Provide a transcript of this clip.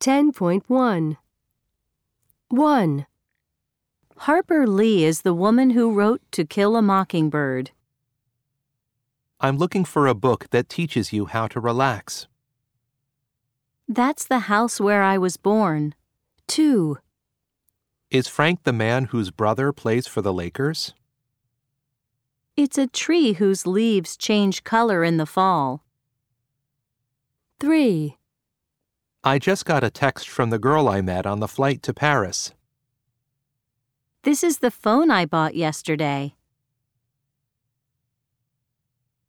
10.1 1. Harper Lee is the woman who wrote To Kill a Mockingbird. I'm looking for a book that teaches you how to relax. That's the house where I was born. 2. Is Frank the man whose brother plays for the Lakers? It's a tree whose leaves change color in the fall. 3. I just got a text from the girl I met on the flight to Paris. This is the phone I bought yesterday.